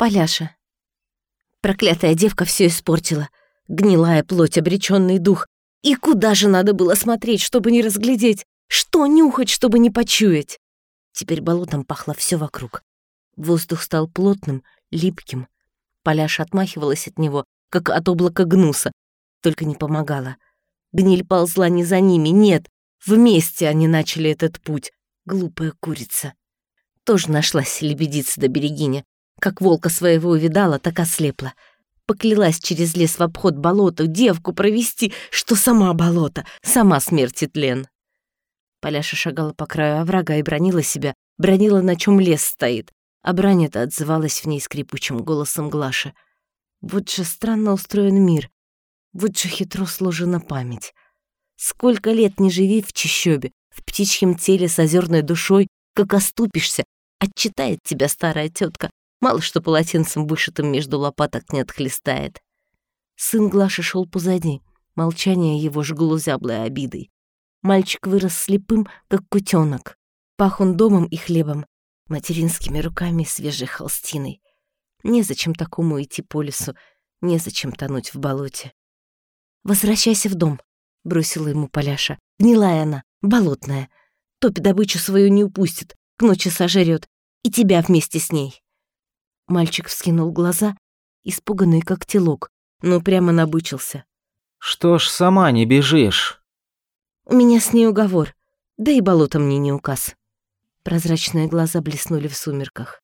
Поляша. Проклятая девка все испортила. Гнилая плоть, обреченный дух. И куда же надо было смотреть, чтобы не разглядеть? Что нюхать, чтобы не почуять? Теперь болотом пахло все вокруг. Воздух стал плотным, липким. Поляша отмахивалась от него, как от облака гнуса, только не помогала. Гниль ползла не за ними, нет, вместе они начали этот путь. Глупая курица. Тоже нашлась лебедица до берегиня. Как волка своего увидала, так ослепла. Поклялась через лес в обход болота девку провести, что сама болото, сама смерть и тлен. Поляша шагала по краю оврага и бронила себя, бронила, на чем лес стоит. А брань эта отзывалась в ней скрипучим голосом Глаши. Вот же странно устроен мир. Вот же хитро сложена память. Сколько лет не живи в чащобе, в птичьем теле с озерной душой, как оступишься, отчитает тебя старая тетка, Мало что полотенцем, вышитым между лопаток, не отхлестает. Сын Глаши шел позади. Молчание его жгло зяблой обидой. Мальчик вырос слепым, как кутенок. Пах он домом и хлебом, материнскими руками свежей холстиной. Незачем такому идти по лесу, незачем тонуть в болоте. «Возвращайся в дом», — бросила ему Поляша. «Гнилая она, болотная. Топи добычу свою не упустит, к ночи сожрет, и тебя вместе с ней». Мальчик вскинул глаза, испуганный как телок, но прямо набычился. «Что ж сама не бежишь?» «У меня с ней уговор, да и болото мне не указ». Прозрачные глаза блеснули в сумерках.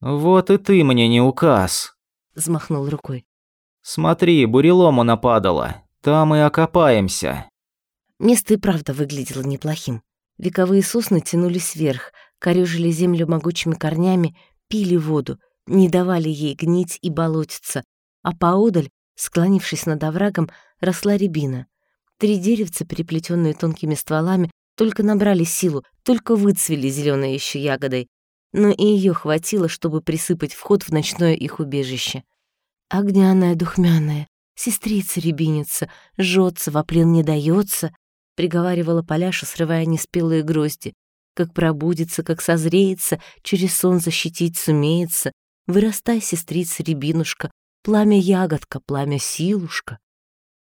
«Вот и ты мне не указ», — взмахнул рукой. «Смотри, бурелому нападало, там и окопаемся». Место и правда выглядело неплохим. Вековые сосны тянулись вверх, корёжили землю могучими корнями, пили воду, не давали ей гнить и болотиться, а поодаль, склонившись над оврагом, росла рябина. Три деревца, переплетенные тонкими стволами, только набрали силу, только выцвели зеленой еще ягодой, но и ее хватило, чтобы присыпать вход в ночное их убежище. Огняная, духмяная, сестрица-рябиница, жжется, во плен не дается, приговаривала Поляша, срывая неспелые грозди. Как пробудится, как созреется, через сон защитить сумеется, Вырастай, сестрица рябинушка, пламя ягодка, пламя силушка.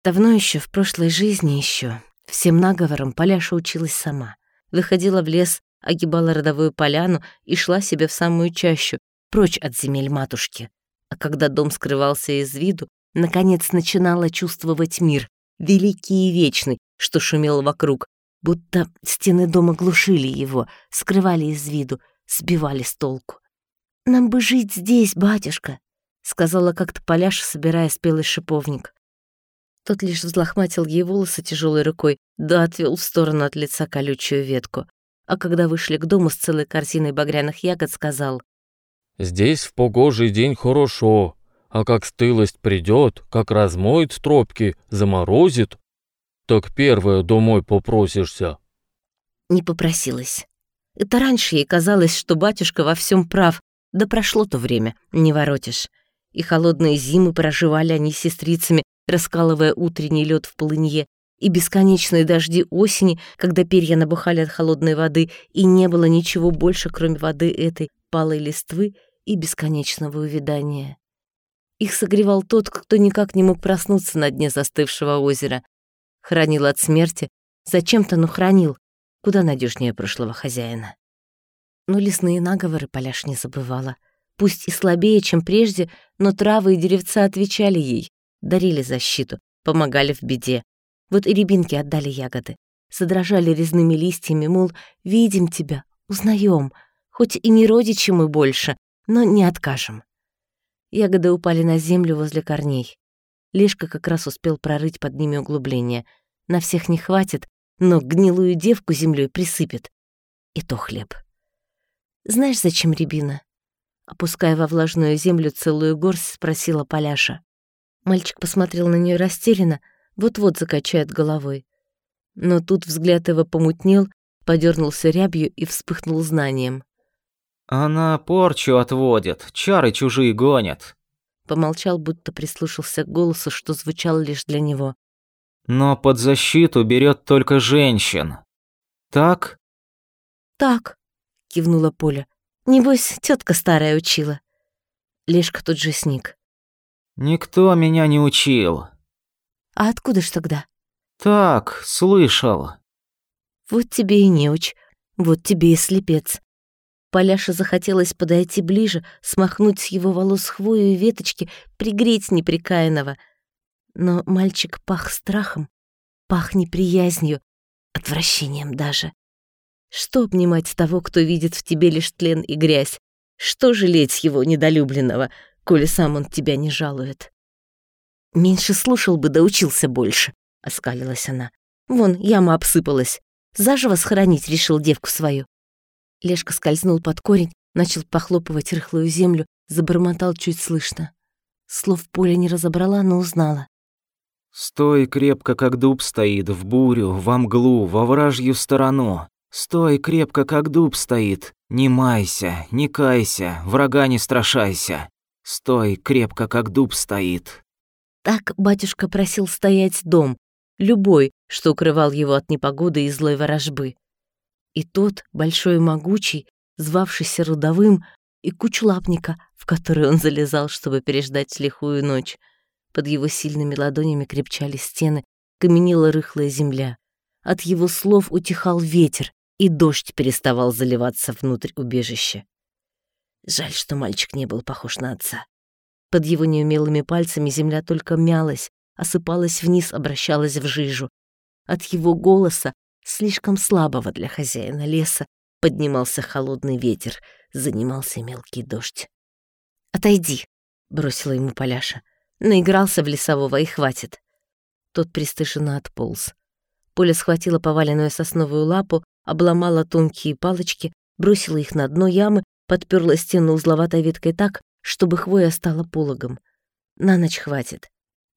Давно еще, в прошлой жизни еще, всем наговором Поляша училась сама. Выходила в лес, огибала родовую поляну и шла себе в самую чащу, прочь от земель матушки. А когда дом скрывался из виду, наконец начинала чувствовать мир, великий и вечный, что шумел вокруг, будто стены дома глушили его, скрывали из виду, сбивали с толку. «Нам бы жить здесь, батюшка», — сказала как-то Поляша, собирая спелый шиповник. Тот лишь взлохматил ей волосы тяжелой рукой, да отвел в сторону от лица колючую ветку. А когда вышли к дому с целой корзиной багряных ягод, сказал, «Здесь в погожий день хорошо, а как стылость придет, как размоет стропки, заморозит, так первое домой попросишься». Не попросилась. Это раньше ей казалось, что батюшка во всем прав, да прошло то время, не воротишь. И холодные зимы проживали они с сестрицами, раскалывая утренний лед в полынье, и бесконечные дожди осени, когда перья набухали от холодной воды, и не было ничего больше, кроме воды этой палой листвы и бесконечного увядания. Их согревал тот, кто никак не мог проснуться на дне застывшего озера. Хранил от смерти, зачем-то, но хранил, куда надежнее прошлого хозяина. Но лесные наговоры Поляш не забывала. Пусть и слабее, чем прежде, но травы и деревца отвечали ей, дарили защиту, помогали в беде. Вот и рябинки отдали ягоды. Задрожали резными листьями, мол, видим тебя, узнаем, хоть и не родичи мы больше, но не откажем. Ягоды упали на землю возле корней. Лешка как раз успел прорыть под ними углубление. На всех не хватит, но гнилую девку землей присыпет. И то хлеб. Знаешь, зачем рябина?» Опуская во влажную землю целую горсть, спросила Поляша. Мальчик посмотрел на нее растерянно, вот-вот закачает головой. Но тут взгляд его помутнел, подернулся рябью и вспыхнул знанием. «Она порчу отводит, чары чужие гонят». Помолчал, будто прислушался к голосу, что звучало лишь для него. «Но под защиту берет только женщин. Так?» «Так», кивнула Поля. Небось, тетка старая учила. Лешка тут же сник. Никто меня не учил. А откуда ж тогда? Так, слышал. Вот тебе и неуч, вот тебе и слепец. Поляше захотелось подойти ближе, смахнуть с его волос хвою и веточки, пригреть неприкаянного. Но мальчик пах страхом, пах неприязнью, отвращением даже. Что обнимать того, кто видит в тебе лишь тлен и грязь? Что жалеть его недолюбленного, коли сам он тебя не жалует? Меньше слушал бы, да учился больше, — оскалилась она. Вон, яма обсыпалась. Заживо схоронить решил девку свою. Лешка скользнул под корень, начал похлопывать рыхлую землю, забормотал чуть слышно. Слов Поля не разобрала, но узнала. Стой крепко, как дуб стоит, в бурю, во мглу, во вражью сторону. Стой крепко, как дуб стоит. Не майся, не кайся, врага не страшайся. Стой крепко, как дуб стоит. Так батюшка просил стоять дом, любой, что укрывал его от непогоды и злой ворожбы. И тот, большой и могучий, звавшийся Рудовым, и кучу лапника, в который он залезал, чтобы переждать лихую ночь — под его сильными ладонями крепчали стены, каменела рыхлая земля. От его слов утихал ветер, и дождь переставал заливаться внутрь убежища. Жаль, что мальчик не был похож на отца. Под его неумелыми пальцами земля только мялась, осыпалась вниз, обращалась в жижу. От его голоса, слишком слабого для хозяина леса, поднимался холодный ветер, занимался мелкий дождь. «Отойди», — бросила ему Поляша. Наигрался в лесового и хватит. Тот пристыженно отполз. Поля схватила поваленную сосновую лапу, обломала тонкие палочки, бросила их на дно ямы, подперла стену узловатой веткой так, чтобы хвоя стала пологом. На ночь хватит.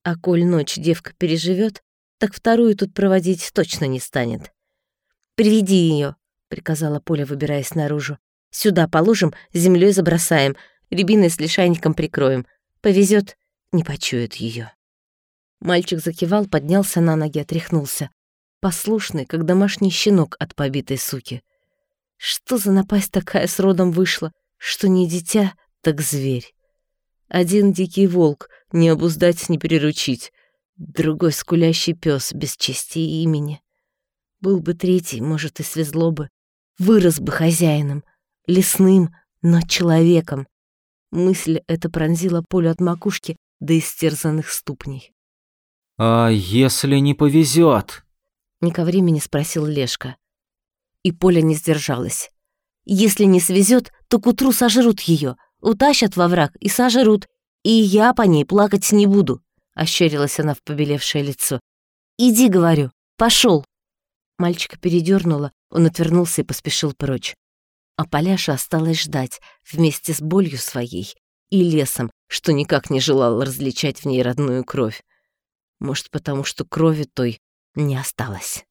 А коль ночь девка переживет, так вторую тут проводить точно не станет. «Приведи ее, приказала Поля, выбираясь наружу. «Сюда положим, землей забросаем, рябиной с лишайником прикроем. Повезет, не почует ее. Мальчик закивал, поднялся на ноги, отряхнулся. Послушный, как домашний щенок от побитой суки. Что за напасть такая с родом вышла, что не дитя, так зверь? Один дикий волк, не обуздать, не приручить. Другой скулящий пес без чести и имени. Был бы третий, может, и свезло бы. Вырос бы хозяином, лесным, но человеком. Мысль эта пронзила полю от макушки, до истерзанных ступней. «А если не повезет? Не ко времени спросил Лешка. И Поля не сдержалась. «Если не свезет, то к утру сожрут ее, утащат во враг и сожрут, и я по ней плакать не буду», — ощерилась она в побелевшее лицо. «Иди, — говорю, — пошел. Мальчика передернула, он отвернулся и поспешил прочь. А Поляша осталась ждать вместе с болью своей и лесом, что никак не желал различать в ней родную кровь. Может, потому что крови той не осталось.